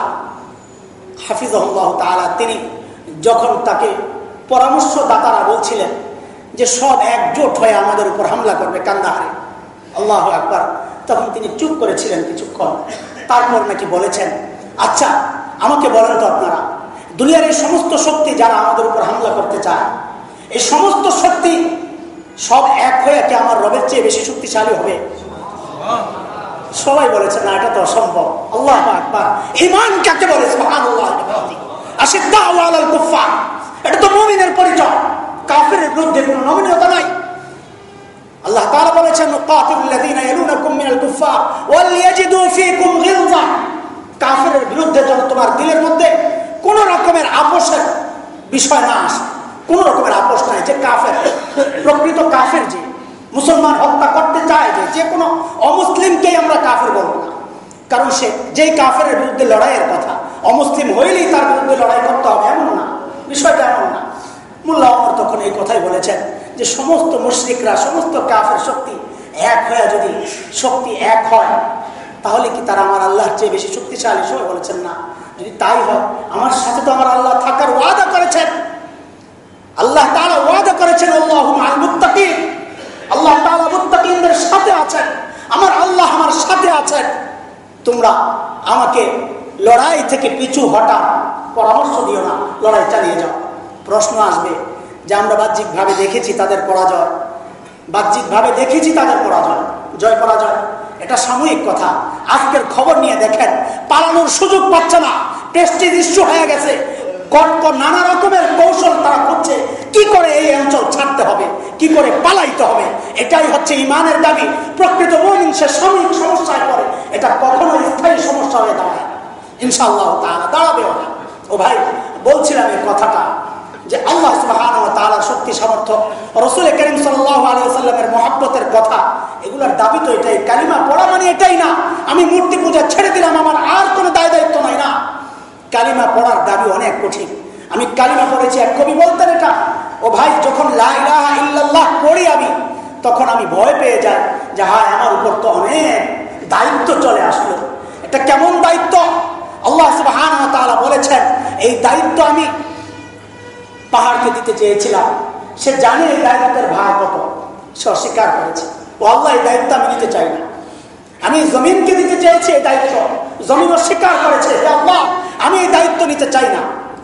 হাফিজ তালা তিনি যখন তাকে পরামর্শদাতারা বলছিলেন যে সব একজোট হয়ে আমাদের উপর হামলা করবে কান্দাহারে আল্লাহ একবার তখন তিনি চুপ করেছিলেন কিছুক্ষণ। তারপর নাকি বলেছেন আচ্ছা আমাকে বলেন তো আপনারা, দুনিয়ার এই সমস্ত শক্তি যারা আমাদের উপর হামলা করতে চায়, এই সমস্ত শক্তি সব এক হয়ে কি আমার রবের চেয়ে বেশি শক্তিশালী হবে? সবাই বলেছে, না, এটা তো অসম্ভব। আল্লাহ আকবার। ইমান কাকে বলে? এটা তো মমিনের পরিচয়। কাফের বিরুদ্ধে কোনো নমনীয়তা নাই। আল্লাহ তাআলা বলেছেন কাতিলুল্লাযীনা ইয়ালুনাকুম মিনাল কুফফার ওয়ালিয়াজিদু ফীকুম গিলযা। কাফেরের বিরুদ্ধে যেন তোমার দিলের মধ্যে কোন রকমের আপোষের বিষয় না আসে, কোন রকমের আপোষ নাই যে কাফের, প্রকৃত কাফের যে, মুসলমান হত্যা করতে চায় যে যে কোনো অমুসলিমকেই আমরা কাফের বলব না। কারণ সে যেই কাফের বিরুদ্ধে লড়াইয়ের কথা, অমুসলিম হইলেই তার বিরুদ্ধে লড়াই করতে হবে, এমন না, বিষয়টা এমন না। মোল্লা অমর তখন এই কথাই বলেছেন যে সমস্ত মুশ্রিকরা, সমস্ত কাফের শক্তি এক হয়ে যদি শক্তি এক হয়, তাহলে কি তারা আমার আল্লাহর চেয়ে বেশি শক্তিশালী? সবাই বলেছেন না। যদি তাই হয়, আমার সাথে তো আমার আল্লাহ থাকার ওয়াদা করেছেন। আল্লাহ তারা ওয়াদা করেছেন, আল্লাহ আল্লাহ তালা সাথে আছেন। আমার আল্লাহ আমার সাথে আছেন। তোমরা আমাকে লড়াই থেকে পিছু হটা পরামর্শ দিও না। লড়াই চালিয়ে যাও। প্রশ্ন আসবে যে আমরা বাহ্যিকভাবে দেখেছি তাদের পরাজয়। বাহ্যিকভাবে দেখেছি তাদের পরাজয়। জয় পরাজয়। এটা সাময়িক কথা। আজকের খবর নিয়ে দেখেন, পালানোর সুযোগ পাচ্ছে না। টেস্টি দৃশ্য হয়ে গেছে। নানা রকমের কৌশল তারা করছে কি করে এই অঞ্চল ছাড়তে হবে? কি করে পালাইতে হবে? এটাই হচ্ছে ইমানের দাবি। প্রকৃত মমিন সাময়িক সমস্যায় পড়ে। এটা কখনো স্থায়ী সমস্যা হয়ে দাঁড়ায় ইনশাল্লাহ তাহলে দাঁড়াবে ও ভাই, বলছিলাম এই কথাটা। যে আল্লাহ তালার শক্তি, সামর্থ্য। রসুল করিম সাল্লামের মহাব্বতের কথা, এগুলার দাবি তো এটাই, কালিমা পড়া মানে এটাই না। আমি মূর্তি পূজা ছেড়ে দিলাম, আমার আর কোনো দায় দায়িত্ব নয় না। কালিমা পড়ার দাবি অনেক কঠিন। আমি কালিমা পড়েছি, এক কবি বলতেন এটা, ও ভাই, যখন লাহ পড়ি আমি, তখন আমি ভয় পেয়ে যাই যে হায়, আমার উপর তো অনেক দায়িত্ব চলে আসলো। এটা কেমন দায়িত্ব? আল্লাহ বলেছেন, এই দায়িত্ব আমি পাহাড়কে দিতে চেয়েছিলাম সে জানে এই দায়িত্বের ভার কত সে অস্বীকার করেছে ও আল্লাহ এই দায়িত্ব আমি নিতে চাই না আমি জমিনকে দিতে চেয়েছি এই দায়িত্ব জমিন অস্বীকার করেছে আল্লাহ আমি এই দায়িত্ব নিতে চাই না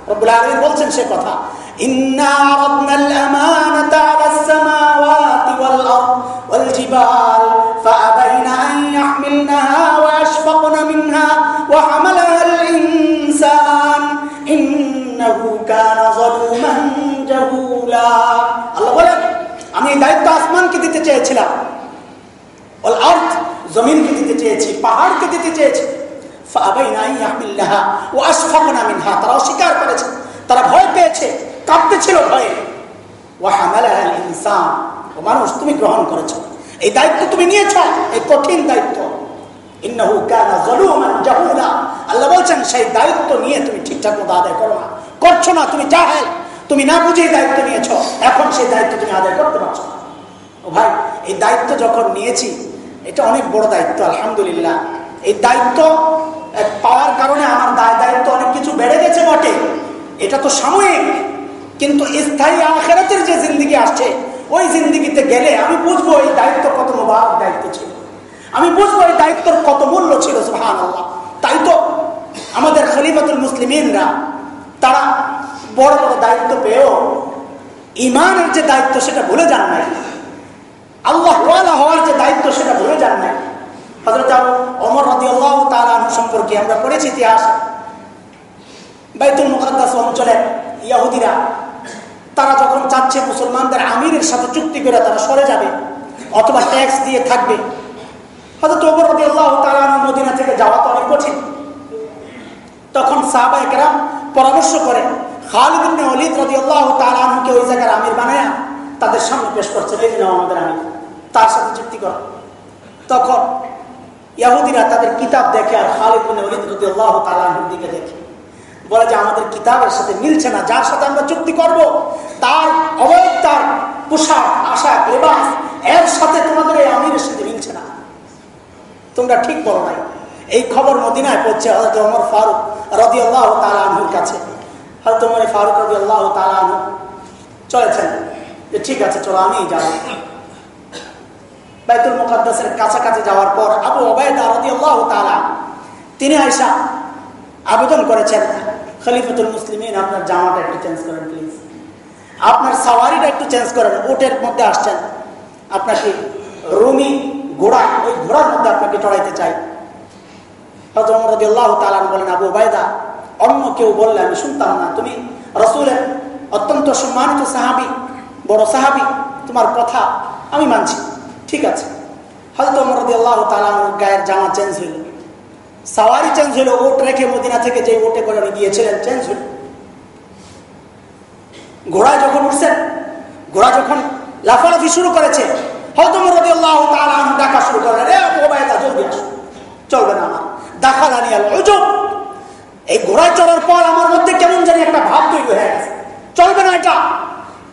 রব্বুল আলমী বলছেন সে কথা إنا عرضنا الأمانة على السماوات والأرض والجبال فأبين أن يحملنها وأشفقن منها وحملها الإنسان আল্লাহ বলেন, আমি এই দায়িত্ব আসমানকে দিতে চেয়েছিলাম ওল আর্থ জমিনকে দিতে চেয়েছি, পাহাড়কে দিতে চেয়েছি। আল্লাহ বলছেন, সেই দায়িত্ব নিয়ে তুমি ঠিকঠাক মতো আদায় করো না, করছ না, তুমি চাহে তুমি না বুঝে দায়িত্ব নিয়েছ, এখন সেই দায়িত্ব তুমি আদায় করতে পারছ ভাই, এই দায়িত্ব যখন নিয়েছি, এটা অনেক বড় দায়িত্ব, আলহামদুলিল্লাহ। এই দায়িত্ব পাওয়ার কারণে আমার দায় দায়িত্ব অনেক কিছু বেড়ে গেছে বটে। এটা তো সাময়িক, কিন্তু স্থায়ী আখেরাতের যে জিন্দিগি আসছে, ওই জিন্দিগিতে গেলে আমি বুঝব এই দায়িত্ব কত মোবারক দায়িত্ব ছিল। আমি বুঝব এই দায়িত্বর কত মূল্য ছিল সুহান আল্লাহ তাই তো আমাদের খলিফাতুল মুসলিমিনরা, তারা বড় বড় দায়িত্ব পেয়েও ইমানের যে দায়িত্ব সেটা ভুলে যান নাই। আল্লাহ হওয়ার যে দায়িত্ব সেটা ভুলে যান নাই। হজরত অমর রদি আল্লাহ তালু সম্পর্কে আমরা পড়েছি ইতিহাস। বাইতুল মুখাদ্দাস অঞ্চলের ইয়াহুদিরা, তারা যখন চাচ্ছে মুসলমানদের আমিরের সাথে চুক্তি করে তারা সরে যাবে অথবা ট্যাক্স দিয়ে থাকবে। হয়তো ওমর রদি আল্লাহ তালু মদিনা থেকে যাওয়া তো অনেক কঠিন। তখন সাহাবাহিকেরা পরামর্শ করেন খালিদ ইবনে অলিদ রদি আল্লাহ তালুকে ওই জায়গার আমির বানায় তাদের সামনে পেশ করছে এই আমাদের আমির, তার সাথে চুক্তি কর। তখন ইয়াহুদিরা তাদের কিতাব দেখে আর খালিদ বিন ওলিদ রাদিয়াল্লাহু তাআলার দিকে দেখে। বলে যে, আমাদের কিতাবের সাথে মিলছে না, যার সাথে আমরা চুক্তি করব, তার অবৈধ, তার পোশাক, আশাক, লেবাস, এর সাথে তোমাদের এই আমিরের সাথে মিলছে না। তোমরা ঠিক বলো নাই। এই খবর মদিনায় পড়ছে হয়তো অমর ফারুক রদি আল্লাহ তালাহুর কাছে হয়তো অমর ফারুক রদি আল্লাহ চলেছেন। যে ঠিক আছে, চলো আমি যাব। বাইতুল মুকাদ্দাসের কাছাকাছি যাওয়ার পর আবু ওবায়দা রদি আল্লাহ তালা তিনি আয়সা আবেদন করেছেন, খলিফতুল মুসলিমিন, আপনার জামাটা একটু চেঞ্জ করেন প্লিজ আপনার সাওয়ারিটা একটু চেঞ্জ করেন ওটের মধ্যে আসছেন। আপনাকে রুমি ঘোড়া, ওই ঘোড়ার মধ্যে আপনাকে চড়াইতে চাই। হজরত তালান বলেন, আবু বাইদা অন্য কেউ বললে আমি শুনতাম না। তুমি রসুলের অত্যন্ত সম্মানিত সাহাবি, বড় সাহাবি, তোমার কথা আমি মানছি। ঠিক আছে। হয়তো মরদি আল্লাহ তালান গায়ের জামা চেঞ্জ হইল। সাওয়ারি চেঞ্জ হইল, ওট রেখে মদিনা থেকে যে ওটে করে গিয়েছিলেন চেঞ্জ হইল। ঘোড়া যখন উঠছেন, ঘোড়া যখন লাফালাফি শুরু করেছে হয়তো মরদি আল্লাহ তালান ডাকা শুরু করলেন রে ওবায়দা, জলদি চলবে না আমার। দেখা ওজব এই ঘোড়ায় চড়ার পর আমার মধ্যে কেমন জানি একটা ভাব তৈরি হয়ে গেছে। চলবে না এটা।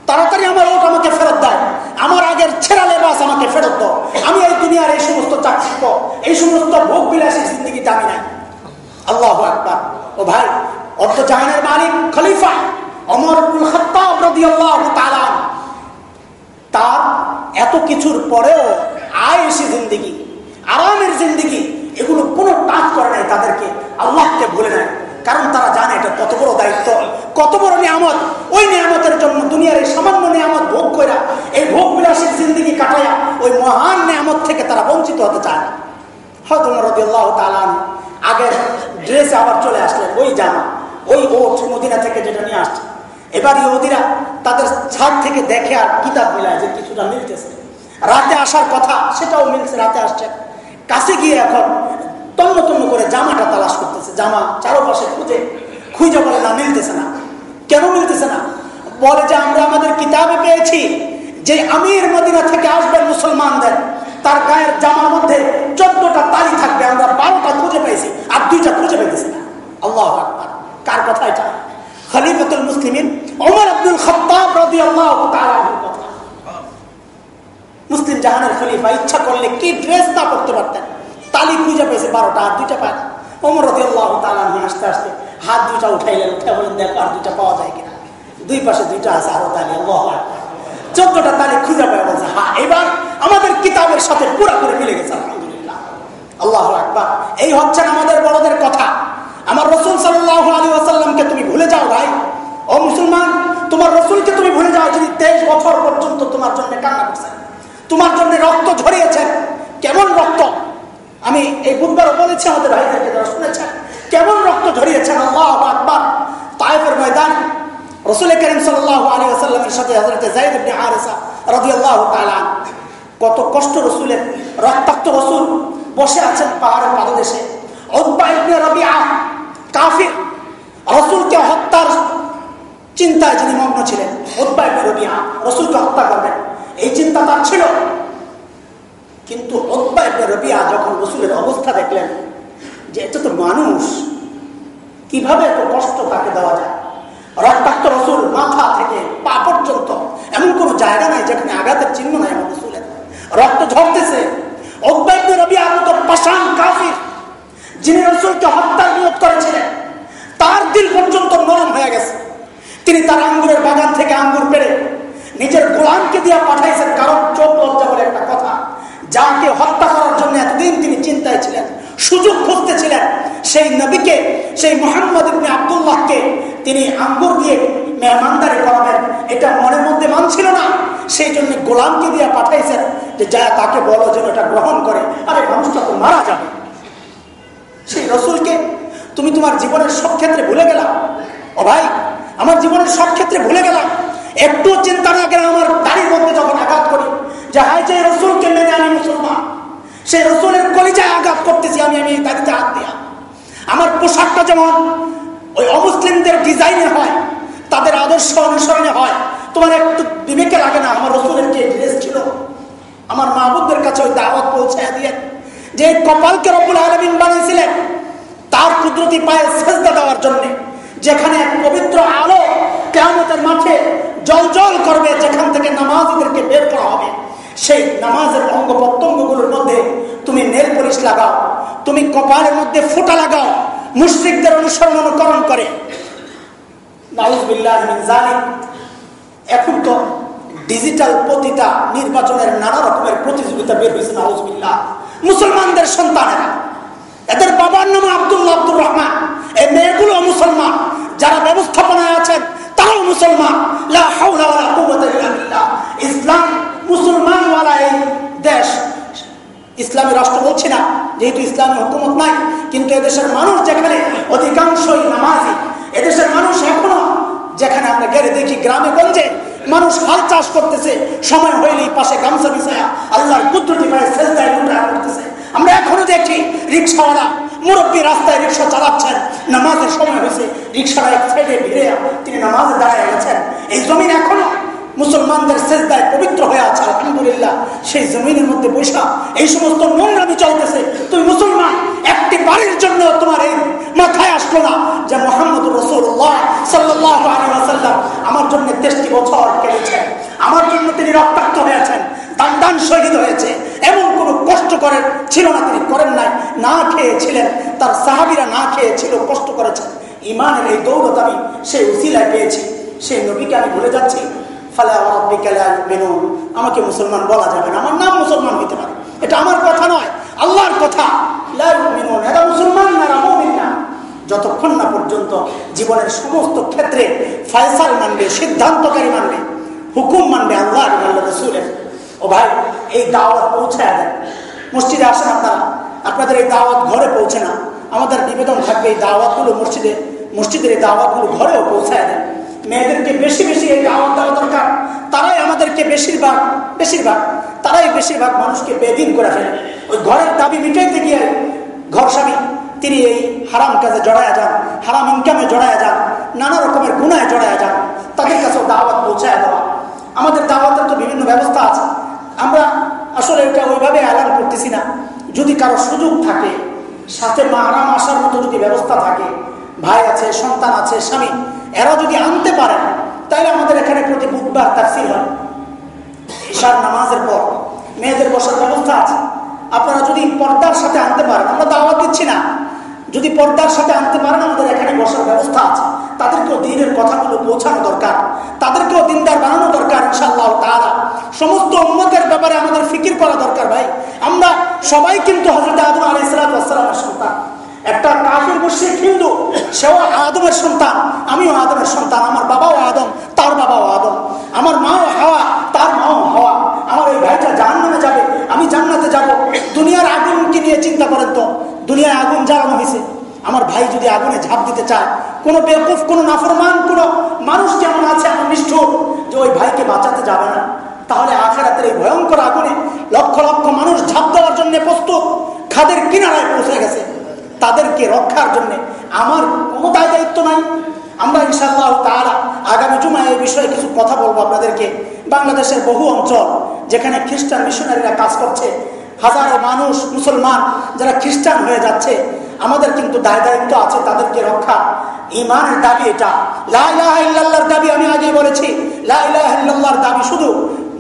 তাড়াতাড়ি আমার ওট আমাকে ফেরত দেয় আমার আগের ছেঁড়া লেবাস আমাকে ফেরত দাও। আমি এই দুনিয়ার এই সমস্ত চাকচিক্য, এই সমস্ত ভোগ বিলাসী জিন্দিগি দামি নাই। আল্লাহ একবার ও ভাই অর্থ জাহানের মালিক, খলিফা অমর খত্তাব তাআলা তার এত কিছুর পরেও আয় এসে জিন্দিগি, আরামের জিন্দিগি এগুলো কোনো টাচ করে নাই তাদেরকে। আল্লাহকে ভুলে নেয় কারণ তারা জানে এটা কত বড় দায়িত্ব। কত বড় নিয়ামত। ওই নিয়ামতের জন্য দুনিয়ার এই সামান্য নিয়ামত ভোগ করে এই ভোগ বিলাসের জিন্দিগি কাটাইয়া ওই মহান নিয়ামত থেকে তারা বঞ্চিত হতে চায়। হয়তো রদিয়াল্লাহ তালান আগের ড্রেসে আবার চলে আসলেন। ওই জামা, ওই ওট মদিনা থেকে যেটা নিয়ে আসছে। এবার ইহুদিরা তাদের ছাদ থেকে দেখে আর কিতাব মিলায় যে কিছুটা মিলতেছে। রাতে আসার কথা, সেটাও মিলছে, রাতে আসছে। কাছে গিয়ে এখন তন্ন তন্ন করে জামাটা তালাশ করতেছে। জামা চারোপাশে খুঁজে খুঁজে বলে, না, মিলতেছে না। কেন মিলতেছে না? বলে যে, আমরা আমাদের কিতাবে পেয়েছি যে আমির মদিনা থেকে আসবেন মুসলমানদের। তার গায়ের জামার মধ্যে চোদ্দটা তালি থাকবে। আমরা বারোটা খুঁজে পেয়েছি আর দুইটা খুঁজে পেয়েছি না। আল্লাহ কার কথা এটা? খলিফতুল মুসলিমিন ওমর আব্দুল খত্তাব রাদিয়াল্লাহু তাআলার কথা। মুসলিম জাহানের খলিফা ইচ্ছা করলে কি ড্রেস না করতে পারতেন? তালি খুঁজে পেয়েছে বারোটা, আর দুইটা পায় রাদিয়াল্লাহু তাআলা আসতে আসতে হাত দুইটা উঠাইলেন উঠে বলেন দেখো, আর দুইটা পাওয়া যায় কিনা? দুই পাশে দুইটা আছে, আরও তালি, আল্লাহু চোদ্দটা তালি খুঁজে পায় বলছে হ্যাঁ এবার আমাদের কিতাবের সাথে পুরা করে মিলে গেছে, আলহামদুলিল্লাহ। আল্লাহ আকবার। এই হচ্ছেন আমাদের বড়দের কথা। আমার রসুল সাল্লাহ আলী আসাল্লামকে তুমি ভুলে যাও ভাই। ও মুসলমান, তোমার রসুলকে তুমি ভুলে যাও যদি তেইশ বছর পর্যন্ত তোমার জন্য কান্না করছেন। তোমার জন্য রক্ত ঝরিয়েছেন কেমন রক্ত? আমি এই বুধবারও বলেছি আমাদের ভাইদেরকে যারা শুনেছেন কেমন রক্ত ঝরিয়েছেন? আল্লাহ আকবার। তাইফের ময়দান রসুল করিম আসাল্লামের সাথে কত কষ্ট রসুলের রক্তাক্ত রসুল বসে আছেন পাহাড়ের পাদদেশে। রাবিআ কাফির, রসুলকে হত্যার চিন্তায় যিনি মগ্ন ছিলেন। উতবা ইবনে রাবিআ রসুলকে হত্যা করবেন। এই চিন্তা তার ছিল। কিন্তু রাবিআ যখন রসুলের অবস্থা দেখলেন যে এটা তো মানুষ, কীভাবে এত কষ্ট তাকে দেওয়া যায়? রক্তাক্ত রসুল মাথা থেকে পা পর্যন্ত, এমন কোনো জায়গা নাই যেখানে আঘাতের চিহ্ন নাই আমার রসুলের। রক্ত ঝরতেছে। যিনি রসুলকে হত্যার নিয়োগ করেছিলেন, তার দিল পর্যন্ত নরম হয়ে গেছে। তিনি তার আঙ্গুরের বাগান থেকে আঙ্গুর পেরে নিজের গোলামকে দিয়ে পাঠাইছেন কারণ চোখ লজ্জা বলে একটা কথা। যাকে হত্যা করার জন্য এতদিন তিনি চিন্তায় ছিলেন, সুযোগ খুঁজতেছিলেন, সেই নবীকে, সেই মোহাম্মদ আবদুল্লাহকে তিনি আঙ্গুর দিয়ে মেহমানদারি করাবেন। এটা মনের মধ্যে মানছিল না। সেই জন্য গোলামকে দিয়ে পাঠাইছেন যে যা তাকে বলো যেন এটা গ্রহণ করে। আরে মানুষটা তো মারা যাবে। সেই রসুলকে তুমি তোমার জীবনের সব ক্ষেত্রে ভুলে গেলাম ও ভাই, আমার জীবনের সব ক্ষেত্রে ভুলে গেলাম একটু চিন্তা না করে আমার দাড়ির মধ্যে যখন আঘাত করি, যে হাই যে রসুলকে মেনে আমি মুসলমান সেই রসুলের কলিজায় আঘাত করতেছি আমি আমি দাড়িতে হাত দিয়া। আমার পোশাকটা যেমন ওই অমুসলিমদের ডিজাইনে হয়, তাদের আদর্শ অনুসরণে হয়, তোমার একটু বিবেকে লাগে না, আমার রসুলের যে ড্রেস ছিল? আমার মাহবুবদের কাছে ওই দাওয়াত পৌঁছায় দিয়ে, যে কপালকে রব্বুল আলমিন বানিয়েছিলেন, তার কুদরতি পায়ে সেজদা দেওয়ার জন্য, যেখানে পবিত্র আলো কেমতের মাঠে জল জল করবে, যেখান থেকে নামাজিদেরকে বের করা হবে। সেই নামাজের অঙ্গ প্রত্যঙ্গগুলোর মধ্যে তুমি নেল পলিশ লাগাও, তুমি কপালের মধ্যে ফোটা লাগাও, মুশ্রিকদের অনুসরণ অনুকরণ করে এখন তো ডিজিটাল প্রতিটা নির্বাচনের নানা রকমের প্রতিযোগিতা বের হয়েছে নাউজবিল্লাহ মুসলমানদের সন্তানেরা, এদের বাবার নাম আব্দুল্লাহ আব্দুর রহমান। এই মেয়েগুলো মুসলমান, যারা ব্যবস্থাপনায় আছেন তারাও মুসলমান ইসলাম মুসলমান এই দেশ ইসলামী রাষ্ট্র বলছি না, যেহেতু ইসলামী হুকুমত নাই, কিন্তু এদেশের মানুষ যেখানে অধিকাংশই নামাজি, এদেশের মানুষ এখনও যেখানে আমরা গেলে দেখি গ্রামে গঞ্জে মানুষ হাল চাষ করতেছে, সময় হইলেই পাশে গামছা বিছায়া আল্লাহর কুদ্রতি পায়ে সেজদায় করতেছে। আমরা এখনও দেখি রিক্সাওয়ালা, মুরব্বী রাস্তায় রিক্সা চালাচ্ছেন, নামাজের সময় হয়েছে রিক্সাটা এক সাইডে ভিড়ে তিনি নামাজে দাঁড়ায় গেছেন। এই জমিন এখনও মুসলমানদের শেষদায় পবিত্র হয়ে আছে, আলহামদুলিল্লাহ। সেই জমিনের মধ্যে বৈশা এই সমস্ত নোংরামি চলতেছে। তুমি মুসলমান, একটি বাড়ির জন্য তোমার এই মাথায় আসলো না যে মোহাম্মদ রসুল্লাহ সাল্লাহ আমার জন্য তেষ্টি বছর কেটেছেন আমার জন্য তিনি রক্তাক্ত হয়েছেন, দান দান শহীদ হয়েছে, এমন কোনো কষ্ট করেন ছিল না তিনি, করেন নাই, না খেয়েছিলেন। তার সাহাবিরা না খেয়েছিল, কষ্ট করেছেন। ইমানের এই দৌলত আমি সেই উসিলায় পেয়েছি। সেই নবীকে আমি ভুলে যাচ্ছি। ফালে আমাকে মুসলমান বলা যাবে না, আমার নাম মুসলমান হইতে পারে। এটা আমার কথা নয়, আল্লাহর কথা। এরা মুসলমান না যতক্ষণ না পর্যন্ত জীবনের সমস্ত ক্ষেত্রে ফয়সাল মানবে, সিদ্ধান্তকারী মানবে, হুকুম মানবে আল্লাহ রসুলের। ও ভাই, এই দাওয়াত পৌঁছায় দেন। মসজিদে আসেন আপনারা। আপনাদের এই দাওয়াত ঘরে পৌঁছে না। আমাদের নিবেদন থাকবে এই দাওয়াতগুলো মসজিদে, মসজিদের এই দাওয়াতগুলো ঘরেও পৌঁছায় দেন। মেয়েদেরকে বেশি বেশি এই দাওয়াত দেওয়া দরকার। তারাই আমাদেরকে বেশিরভাগ বেশিরভাগ, তারাই বেশিরভাগ মানুষকে বেদিন করে ফেলে। ওই ঘরের দাবি মিটাইতে গিয়ে ঘর স্বামী, তিনি এই হারাম কাজে জড়ায় যান, হারাম ইনকামে জড়ায় যান, নানা রকমের গুণায় জড়ায় যান, তাদের কাছেও দাওয়াত পৌঁছায় দেওয়া। আমাদের দাওয়াতের তো বিভিন্ন ব্যবস্থা আছে। আমরা আসলে এটা ওইভাবে অ্যালান করতেছি না। যদি কারও সুযোগ থাকে, সাথে মা আরাম আসার মতো যদি ব্যবস্থা থাকে, ভাই আছে, সন্তান আছে, স্বামী এরা যদি আনতে পারেন তাহলে আমাদের এখানে প্রতি বুধবার তাফসিল হয়। ঈশার নামাজের পর মেয়েদের বসার ব্যবস্থা আছে। আপনারা যদি পর্দার সাথে আনতে পারেন, আমরা দাওয়াত দিচ্ছি না। যদি পর্দার সাথে আনতে পারেন, আমাদের এখানে বসার ব্যবস্থা আছে। তাদেরকেও দিনের কথাগুলো পৌঁছানো দরকার। তাদেরকেও দিনদার বানানো দরকার ইনশাল্লাহ তারা সমস্ত উন্মতের ব্যাপারে আমাদের ফিকির করা দরকার, ভাই। আমরা সবাই কিন্তু হজরত আদম আলী ইসলাতামের সন্তান। একটা কাফের মুশ্রিক হিন্দু, সেও আদমের সন্তান, আমিও আদমের সন্তান, আমার বাবাও আদম, তার বাবাও আদম, আমার মাও হাওয়া, তার মাও হাওয়া, আমার ওই ভাইটা জাহান নামে যাবে, আমি জান্নাতে যাব, দুনিয়ার আগুনকে নিয়ে চিন্তা করেন তো, দুনিয়ায় আগুন জ্বালানো হয়েছে, আমার ভাই যদি আগুনে ঝাঁপ দিতে চায়, কোনো বেকুফ, কোনো নাফরমান, কোনো মানুষ যেমন আছে, এমন নিষ্ঠুর, যে ওই ভাইকে বাঁচাতে যাবে না। তাহলে আখেরাতের এই ভয়ঙ্কর আগুনে লক্ষ লক্ষ মানুষ ঝাঁপ দেওয়ার জন্য প্রস্তুত, খাদের কিনারায় পৌঁছে গেছে। তাদেরকে রক্ষার জন্য আমার দায় দায়িত্ব নাই। আমরা ইনশাল্লাহ তারা আগামী জুমায় এই বিষয়ে কিছু কথা বলব আপনাদেরকে। বাংলাদেশের বহু অঞ্চল যেখানে খ্রিস্টান মিশনারিরা কাজ করছে, হাজারো মানুষ, মুসলমান যারা খ্রিস্টান হয়ে যাচ্ছে, আমাদের কিন্তু দায় দায়িত্ব আছে তাদেরকে রক্ষা। ইমানের দাবি এটা। লাইল্লাহর দাবি আমি আগে বলেছি। লাইল্লাহর দাবি শুধু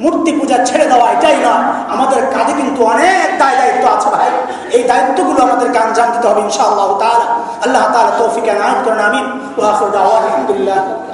মূর্তি পূজা ছেড়ে দেওয়া এটাই না। আমাদের কাজে কিন্তু অনেক দায় দায়িত্ব আছে ভাই। এই দায়িত্বগুলো আমাদের আঞ্জাম জানতে হবে ইনশাআল্লাহ তালা আল্লাহ তালা তৌফিকা নায়ক করেন, আমিন। আলহামদুলিল্লাহ।